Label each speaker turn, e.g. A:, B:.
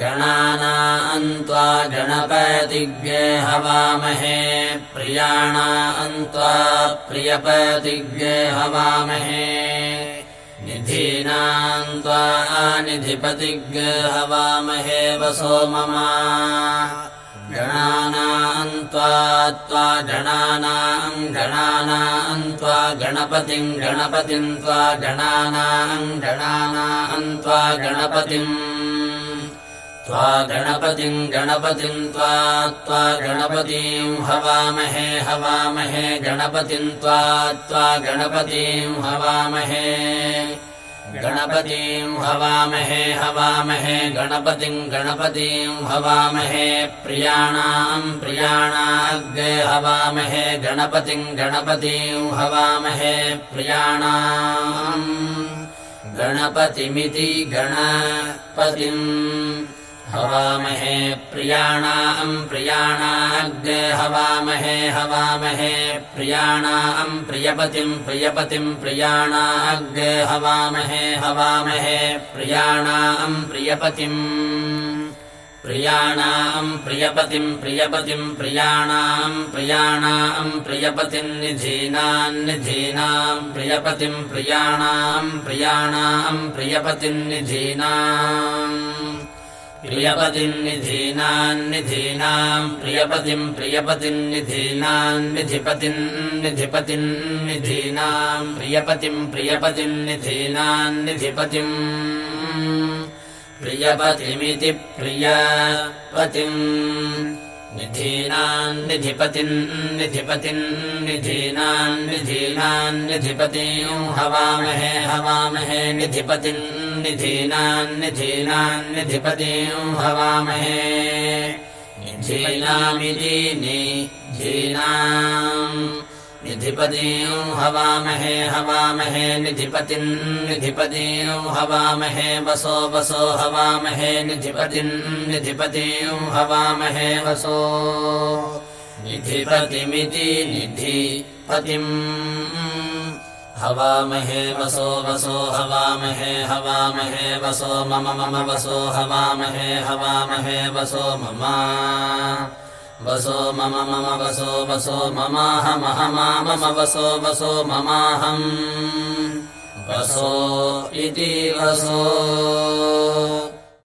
A: गणानान्त्वा गणपतिज्ञे हवामहे प्रियाणान्त्वा प्रियपतिज्ञे हवामहे। निधीनान्त्वा निधिपतिज्ञे हवामहे वसो मम। गणानान्त्वा त्वा गणानाम् गणानान्त्वा गणपतिम् गणपतिम् त्वा गणानाम् गणानान्त्वा गणपतिम् त्वा गणपतिम् गणपतिम् त्वा त्वा गणपतीम् हवामहे हवामहे गणपतिम् त्वा त्वा गणपतीम् हवामहे। गणपतीम् हवामहे हवामहे गणपतिम् गणपतीम् हवामहे प्रियाणाम् प्रियाणाग्रे हवामहे गणपतिम् गणपतीम् हवामहे प्रियाणाम् गणपतिमिति गणपतिम् हवामहे प्रियाणाम् प्रियाणाग्रे हवामहे हवामहे प्रियाणाम् प्रियपतिम् प्रियपतिम् प्रियाणाग्रे हवामहे हवामहे प्रियाणाम् प्रियपतिम् प्रियाणाम् प्रियपतिम् प्रियपतिम् प्रियाणाम् प्रियाणाम् प्रियपतिम् निधीनान्निधीनाम् प्रियपतिम् प्रियाणाम् प्रियाणाम् प्रियपतिम् निधीनाम् प्रियपतिन्निधीनान्निधीनाम् प्रियपतिम् प्रियपतिन्निधीनान्निधिपतिन्निधिपतिन्निधीनाम् प्रियपतिम् प्रियपतिन्निधीनान्निधिपतिम् प्रियपतिमिति प्रियपतिम् निधीनान्निधिपतिन्निधिपतिन्निधीनान्निधीनान्निधिपतिम् हवामहे हवामहे निधिपतिम् निधीनान्निधीनान्निधिपतिम् हवामहे निधीनामिति निधीनाम् निधिपतीम् हवामहे हवामहे निधिपतिम् निधिपतीम् हवामहे वसो वसो हवामहे निधिपतिम् निधिपतीम् हवामहे वसो। निधिपतिमिति निधिपतिम्। हवामहे वसो वसो हवामहे हवामहे वसो मम मम वसो हवामहे हवामहे वसो मम वसो मम मम वसो वसो ममाहमहमा मम वसो वसो ममाहम् वसो इति वसो